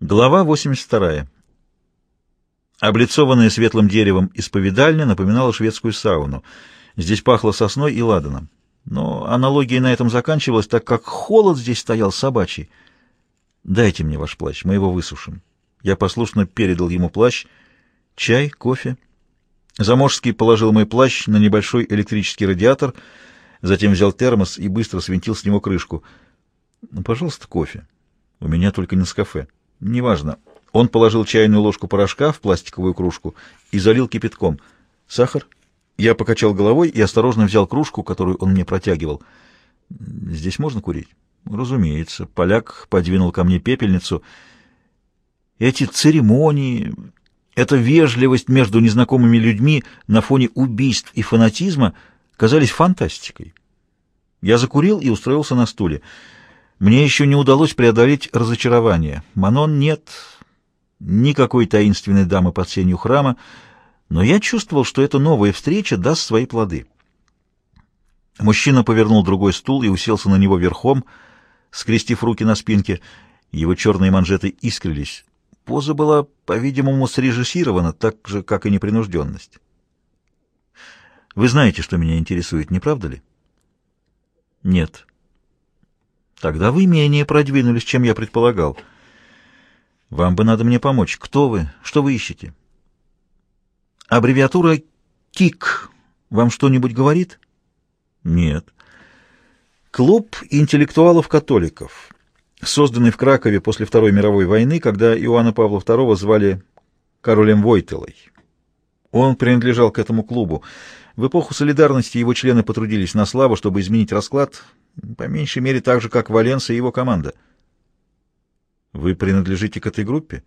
Глава 82. Облицованная светлым деревом исповедальня напоминала шведскую сауну. Здесь пахло сосной и ладаном. Но аналогия на этом заканчивалась, так как холод здесь стоял собачий. «Дайте мне ваш плащ, мы его высушим». Я послушно передал ему плащ. «Чай, кофе». Заможский положил мой плащ на небольшой электрический радиатор, затем взял термос и быстро свинтил с него крышку. «Ну, «Пожалуйста, кофе. У меня только не с кафе». Неважно. Он положил чайную ложку порошка в пластиковую кружку и залил кипятком. Сахар? Я покачал головой и осторожно взял кружку, которую он мне протягивал. Здесь можно курить? Разумеется. Поляк подвинул ко мне пепельницу. Эти церемонии, эта вежливость между незнакомыми людьми на фоне убийств и фанатизма казались фантастикой. Я закурил и устроился на стуле. Мне еще не удалось преодолеть разочарование. Манон нет, никакой таинственной дамы под сенью храма, но я чувствовал, что эта новая встреча даст свои плоды. Мужчина повернул другой стул и уселся на него верхом, скрестив руки на спинке. Его черные манжеты искрились. Поза была, по-видимому, срежиссирована, так же, как и непринужденность. «Вы знаете, что меня интересует, не правда ли?» «Нет». Тогда вы менее продвинулись, чем я предполагал. Вам бы надо мне помочь. Кто вы? Что вы ищете? Аббревиатура КИК вам что-нибудь говорит? Нет. Клуб интеллектуалов-католиков, созданный в Кракове после Второй мировой войны, когда Иоанна Павла II звали королем Войтелой. Он принадлежал к этому клубу. В эпоху солидарности его члены потрудились на славу, чтобы изменить расклад, по меньшей мере так же, как Валенса и его команда. Вы принадлежите к этой группе?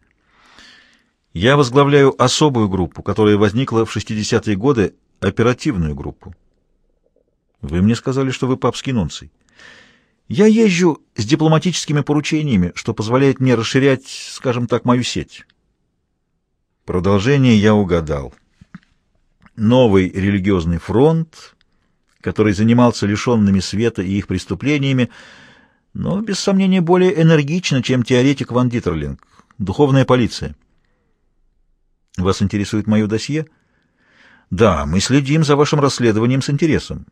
Я возглавляю особую группу, которая возникла в 60-е годы, оперативную группу. Вы мне сказали, что вы папский нунций. Я езжу с дипломатическими поручениями, что позволяет мне расширять, скажем так, мою сеть. Продолжение я угадал. Новый религиозный фронт, который занимался лишенными света и их преступлениями, но, без сомнения, более энергично, чем теоретик Ван Дитерлинг. Духовная полиция. Вас интересует мое досье? Да, мы следим за вашим расследованием с интересом.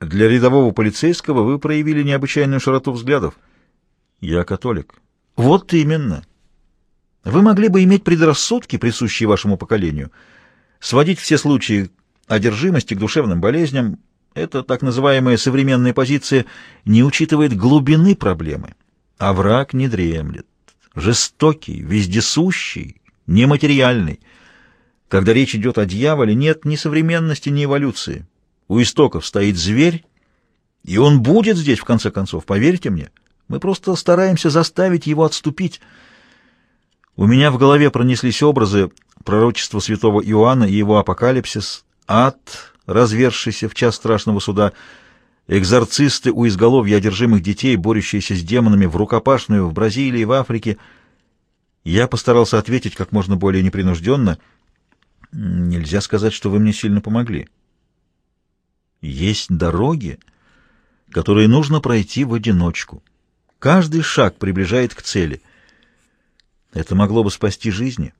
Для рядового полицейского вы проявили необычайную широту взглядов. Я католик. Вот именно. Вы могли бы иметь предрассудки, присущие вашему поколению, сводить все случаи одержимости к душевным болезням, эта так называемая современная позиция не учитывает глубины проблемы, а враг не дремлет. Жестокий, вездесущий, нематериальный. Когда речь идет о дьяволе, нет ни современности, ни эволюции. У истоков стоит зверь, и он будет здесь, в конце концов, поверьте мне. Мы просто стараемся заставить его отступить. У меня в голове пронеслись образы пророчества святого Иоанна и его апокалипсис, ад, развершийся в час страшного суда, экзорцисты у изголовья одержимых детей, борющиеся с демонами в рукопашную в Бразилии, в Африке. Я постарался ответить как можно более непринужденно. Нельзя сказать, что вы мне сильно помогли. Есть дороги, которые нужно пройти в одиночку. Каждый шаг приближает к цели. Это могло бы спасти жизни.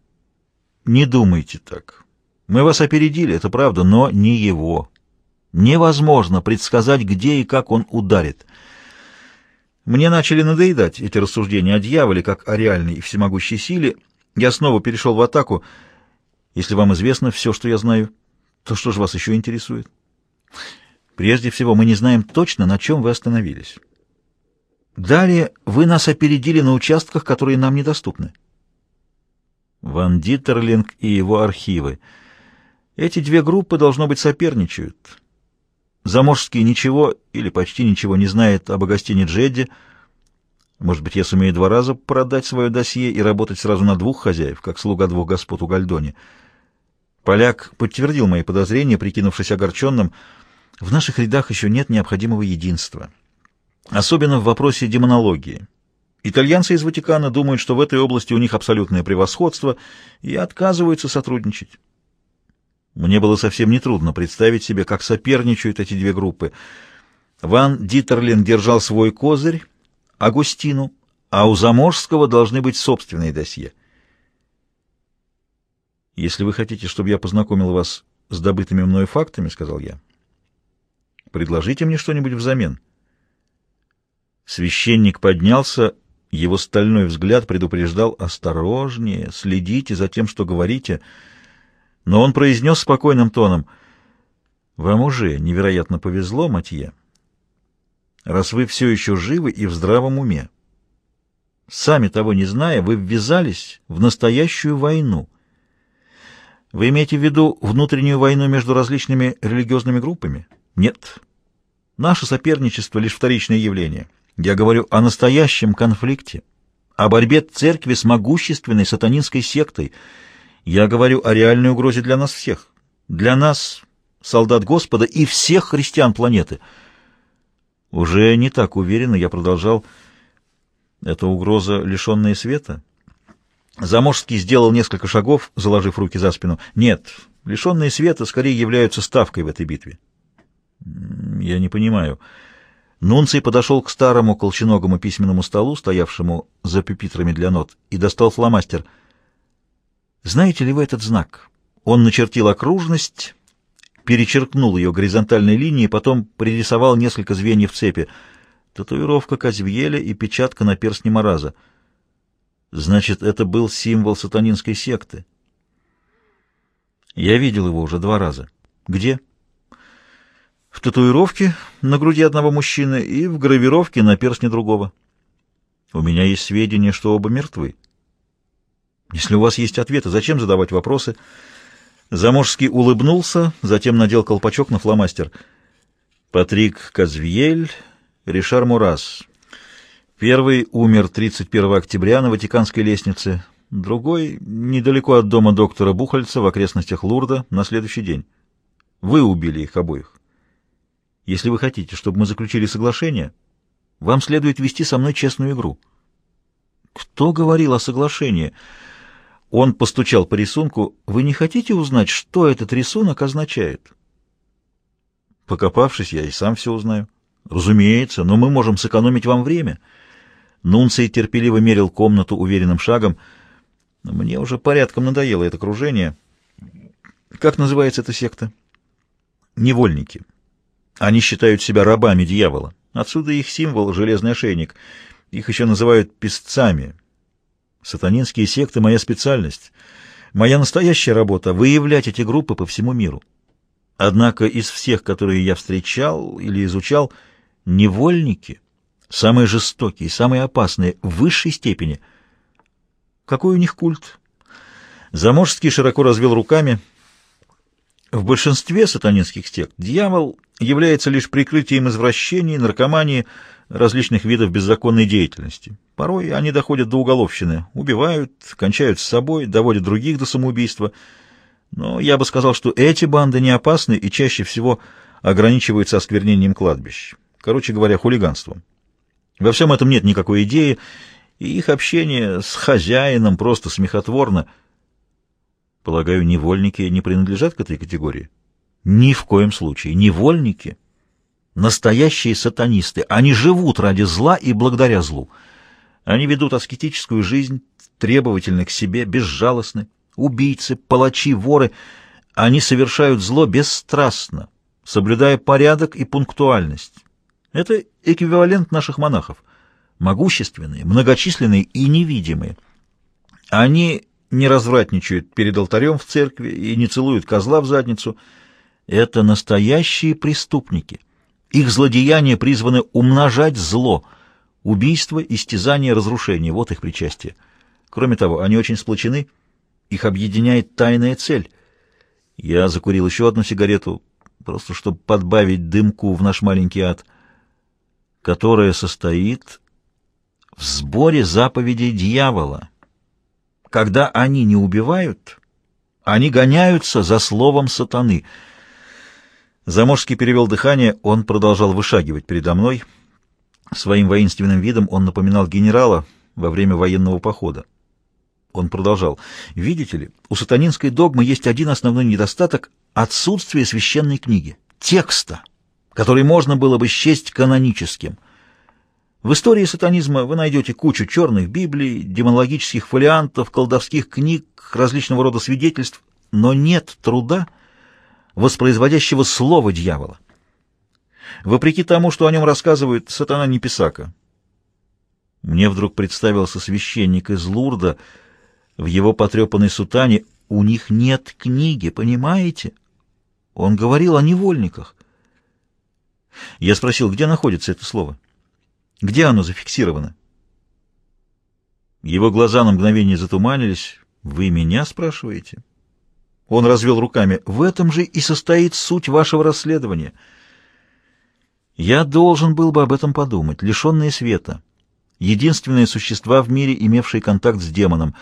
Не думайте так. Мы вас опередили, это правда, но не его. Невозможно предсказать, где и как он ударит. Мне начали надоедать эти рассуждения о дьяволе, как о реальной и всемогущей силе. Я снова перешел в атаку. Если вам известно все, что я знаю, то что же вас еще интересует? Прежде всего, мы не знаем точно, на чем вы остановились. Далее вы нас опередили на участках, которые нам недоступны. Ван Диттерлинг и его архивы — эти две группы, должно быть, соперничают. Заморский ничего или почти ничего не знает об Агастине Джедди. Может быть, я сумею два раза продать свое досье и работать сразу на двух хозяев, как слуга двух господ у Гальдони. Поляк подтвердил мои подозрения, прикинувшись огорченным. В наших рядах еще нет необходимого единства. Особенно в вопросе демонологии. Итальянцы из Ватикана думают, что в этой области у них абсолютное превосходство и отказываются сотрудничать. Мне было совсем нетрудно представить себе, как соперничают эти две группы. Ван Дитерлин держал свой козырь, Агустину, а у Заморского должны быть собственные досье. «Если вы хотите, чтобы я познакомил вас с добытыми мною фактами, — сказал я, — предложите мне что-нибудь взамен». Священник поднялся, его стальной взгляд предупреждал «Осторожнее, следите за тем, что говорите», но он произнес спокойным тоном «Вам уже невероятно повезло, Матье, раз вы все еще живы и в здравом уме. Сами того не зная, вы ввязались в настоящую войну». Вы имеете в виду внутреннюю войну между различными религиозными группами? Нет. Наше соперничество — лишь вторичное явление. Я говорю о настоящем конфликте, о борьбе церкви с могущественной сатанинской сектой. Я говорю о реальной угрозе для нас всех. Для нас, солдат Господа, и всех христиан планеты. Уже не так уверенно я продолжал. Это угроза, лишенная света? Заморский сделал несколько шагов, заложив руки за спину. Нет, лишенные света скорее являются ставкой в этой битве. Я не понимаю. Нунций подошел к старому колченогому письменному столу, стоявшему за пюпитрами для нот, и достал фломастер. Знаете ли вы этот знак? Он начертил окружность, перечеркнул ее горизонтальной линией, потом пририсовал несколько звеньев цепи. Татуировка Казвьеля и печатка на перстне Мараза — Значит, это был символ сатанинской секты. Я видел его уже два раза. Где? В татуировке на груди одного мужчины и в гравировке на перстне другого. У меня есть сведения, что оба мертвы. Если у вас есть ответы, зачем задавать вопросы? Заморский улыбнулся, затем надел колпачок на фломастер. Патрик Казвиель, Ришар Мурас. Первый умер 31 октября на Ватиканской лестнице, другой — недалеко от дома доктора Бухальца в окрестностях Лурда на следующий день. Вы убили их обоих. Если вы хотите, чтобы мы заключили соглашение, вам следует вести со мной честную игру. Кто говорил о соглашении? Он постучал по рисунку. Вы не хотите узнать, что этот рисунок означает? Покопавшись, я и сам все узнаю. Разумеется, но мы можем сэкономить вам время — Нунций терпеливо мерил комнату уверенным шагом. Мне уже порядком надоело это окружение. Как называется эта секта? Невольники. Они считают себя рабами дьявола. Отсюда их символ — железный ошейник. Их еще называют песцами. Сатанинские секты — моя специальность. Моя настоящая работа — выявлять эти группы по всему миру. Однако из всех, которые я встречал или изучал, невольники — самые жестокие, самые опасные, в высшей степени. Какой у них культ? Заморский широко развел руками. В большинстве сатанинских сект дьявол является лишь прикрытием извращений, наркомании, различных видов беззаконной деятельности. Порой они доходят до уголовщины, убивают, кончают с собой, доводят других до самоубийства. Но я бы сказал, что эти банды не опасны и чаще всего ограничиваются осквернением кладбищ. Короче говоря, хулиганством. Во всем этом нет никакой идеи, и их общение с хозяином просто смехотворно. Полагаю, невольники не принадлежат к этой категории? Ни в коем случае. Невольники — настоящие сатанисты. Они живут ради зла и благодаря злу. Они ведут аскетическую жизнь, требовательны к себе, безжалостны. Убийцы, палачи, воры — они совершают зло бесстрастно, соблюдая порядок и пунктуальность. Это эквивалент наших монахов. Могущественные, многочисленные и невидимые. Они не развратничают перед алтарем в церкви и не целуют козла в задницу. Это настоящие преступники. Их злодеяния призваны умножать зло. Убийство, истязание, разрушение — вот их причастие. Кроме того, они очень сплочены. Их объединяет тайная цель. Я закурил еще одну сигарету, просто чтобы подбавить дымку в наш маленький ад — которое состоит в сборе заповедей дьявола. Когда они не убивают, они гоняются за словом сатаны. Заморский перевел дыхание, он продолжал вышагивать передо мной. Своим воинственным видом он напоминал генерала во время военного похода. Он продолжал. «Видите ли, у сатанинской догмы есть один основной недостаток — отсутствие священной книги, текста» который можно было бы счесть каноническим. В истории сатанизма вы найдете кучу черных библий, демонологических фолиантов, колдовских книг, различного рода свидетельств, но нет труда, воспроизводящего слово дьявола. Вопреки тому, что о нем рассказывают, сатана не писака. Мне вдруг представился священник из Лурда в его потрепанной сутане. У них нет книги, понимаете? Он говорил о невольниках. Я спросил, где находится это слово? Где оно зафиксировано? Его глаза на мгновение затуманились. «Вы меня спрашиваете?» Он развел руками. «В этом же и состоит суть вашего расследования. Я должен был бы об этом подумать. Лишенные света. Единственные существа в мире, имевшие контакт с демоном.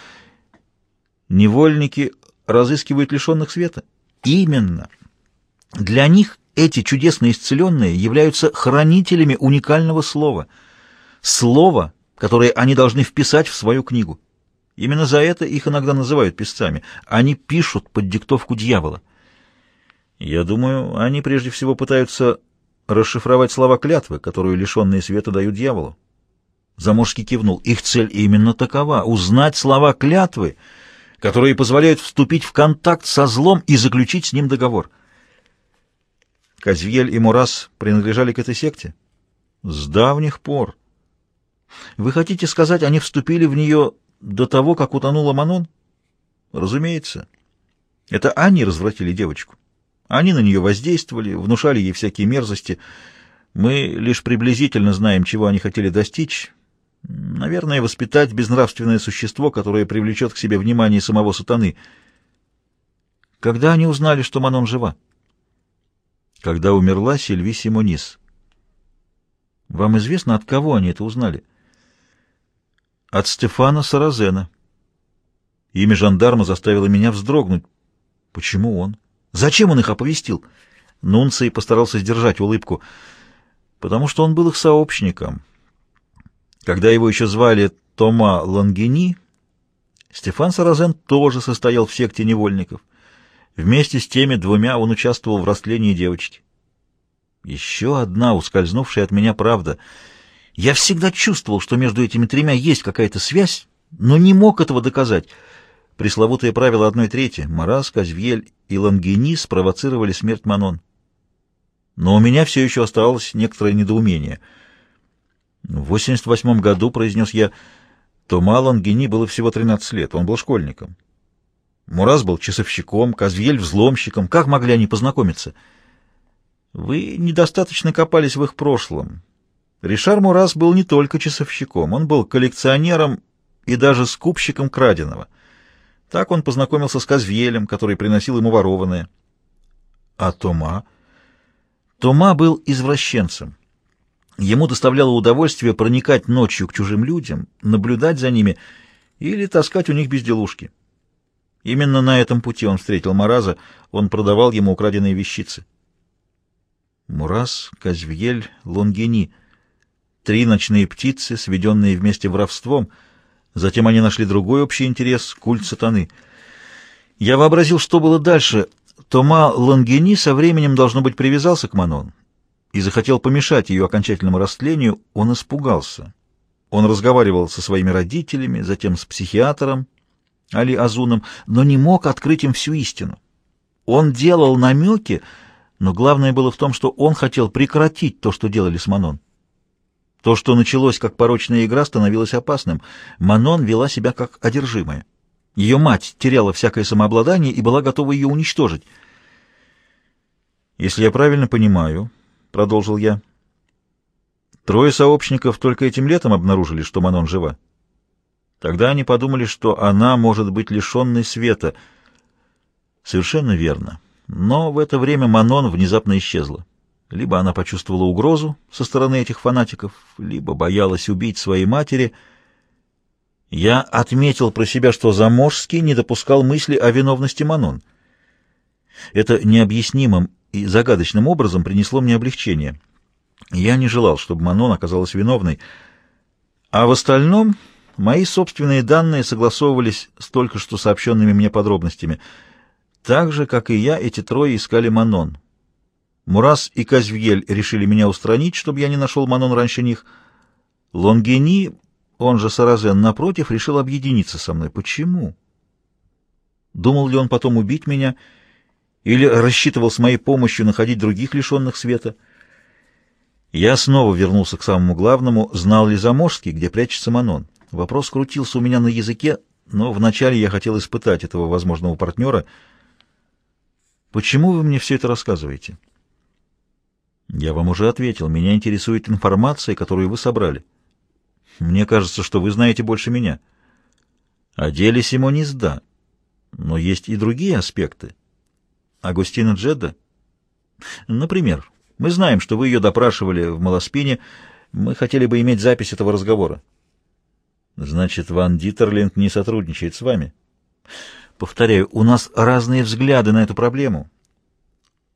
Невольники разыскивают лишенных света? Именно. Для них эти чудесно исцеленные являются хранителями уникального слова. Слова, которое они должны вписать в свою книгу. Именно за это их иногда называют писцами. Они пишут под диктовку дьявола. Я думаю, они прежде всего пытаются расшифровать слова клятвы, которую лишенные света дают дьяволу. Заморский кивнул. Их цель именно такова — узнать слова клятвы, которые позволяют вступить в контакт со злом и заключить с ним договор — Казвьель и Мурас принадлежали к этой секте? С давних пор. Вы хотите сказать, они вступили в нее до того, как утонула Манон? Разумеется. Это они развратили девочку. Они на нее воздействовали, внушали ей всякие мерзости. Мы лишь приблизительно знаем, чего они хотели достичь. Наверное, воспитать безнравственное существо, которое привлечет к себе внимание самого сатаны. Когда они узнали, что Манон жива? когда умерла Сильви Симонис. Вам известно, от кого они это узнали? От Стефана Саразена. Имя жандарма заставило меня вздрогнуть. Почему он? Зачем он их оповестил? Нунций постарался сдержать улыбку. Потому что он был их сообщником. Когда его еще звали Тома Лангини, Стефан Саразен тоже состоял в секте невольников — Вместе с теми двумя он участвовал в растлении девочки. Еще одна ускользнувшая от меня правда. Я всегда чувствовал, что между этими тремя есть какая-то связь, но не мог этого доказать. Пресловутое правило одной трети. Марас, Казвьель и Лангини спровоцировали смерть Манон. Но у меня все еще оставалось некоторое недоумение. В 88 году, произнес я, Тома Лангини было всего 13 лет, он был школьником. Мураз был часовщиком, Казвель — взломщиком. Как могли они познакомиться? Вы недостаточно копались в их прошлом. Ришар Мураз был не только часовщиком, он был коллекционером и даже скупщиком краденого. Так он познакомился с Казвелем, который приносил ему ворованное. А Тома? Тома был извращенцем. Ему доставляло удовольствие проникать ночью к чужим людям, наблюдать за ними или таскать у них безделушки. Именно на этом пути он встретил Мараза, он продавал ему украденные вещицы. Мураз, Казвьель, Лонгини — три ночные птицы, сведенные вместе воровством. Затем они нашли другой общий интерес — культ сатаны. Я вообразил, что было дальше. Тома Лонгини со временем, должно быть, привязался к Манон и захотел помешать ее окончательному растлению. Он испугался. Он разговаривал со своими родителями, затем с психиатром, Али Азуном, но не мог открыть им всю истину. Он делал намеки, но главное было в том, что он хотел прекратить то, что делали с Манон. То, что началось как порочная игра, становилось опасным. Манон вела себя как одержимая. Ее мать теряла всякое самообладание и была готова ее уничтожить. «Если я правильно понимаю», — продолжил я, — «трое сообщников только этим летом обнаружили, что Манон жива». Тогда они подумали, что она может быть лишенной света. Совершенно верно. Но в это время Манон внезапно исчезла. Либо она почувствовала угрозу со стороны этих фанатиков, либо боялась убить своей матери. Я отметил про себя, что Заморский не допускал мысли о виновности Манон. Это необъяснимым и загадочным образом принесло мне облегчение. Я не желал, чтобы Манон оказалась виновной. А в остальном... Мои собственные данные согласовывались с только что сообщенными мне подробностями. Так же, как и я, эти трое искали Манон. Мурас и Казвьель решили меня устранить, чтобы я не нашел Манон раньше них. Лонгини, он же Саразен, напротив, решил объединиться со мной. Почему? Думал ли он потом убить меня или рассчитывал с моей помощью находить других лишенных света? Я снова вернулся к самому главному. Знал ли Заморский, где прячется Манон? Вопрос крутился у меня на языке, но вначале я хотел испытать этого возможного партнера. Почему вы мне все это рассказываете? Я вам уже ответил. Меня интересует информация, которую вы собрали. Мне кажется, что вы знаете больше меня. О деле Симонис — да. Но есть и другие аспекты. Агустина Джедда? Например, мы знаем, что вы ее допрашивали в Малоспине. Мы хотели бы иметь запись этого разговора. Значит, Ван Дитерлинг не сотрудничает с вами? Повторяю, у нас разные взгляды на эту проблему.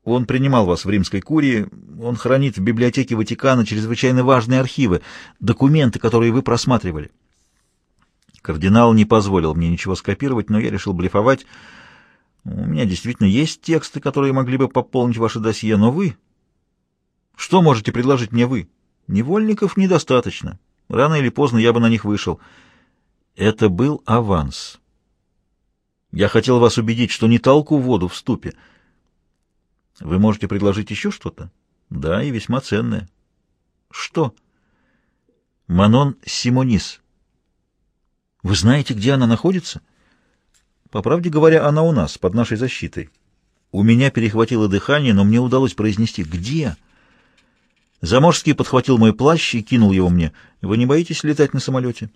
Он принимал вас в римской курии, он хранит в библиотеке Ватикана чрезвычайно важные архивы, документы, которые вы просматривали. Кардинал не позволил мне ничего скопировать, но я решил блефовать. У меня действительно есть тексты, которые могли бы пополнить ваше досье, но вы... Что можете предложить мне вы? Невольников недостаточно. Рано или поздно я бы на них вышел. Это был аванс. Я хотел вас убедить, что не толку воду в ступе. Вы можете предложить еще что-то? Да, и весьма ценное. Что? Манон Симонис. Вы знаете, где она находится? По правде говоря, она у нас, под нашей защитой. У меня перехватило дыхание, но мне удалось произнести «Где?». Заморский подхватил мой плащ и кинул его мне. «Вы не боитесь летать на самолете?»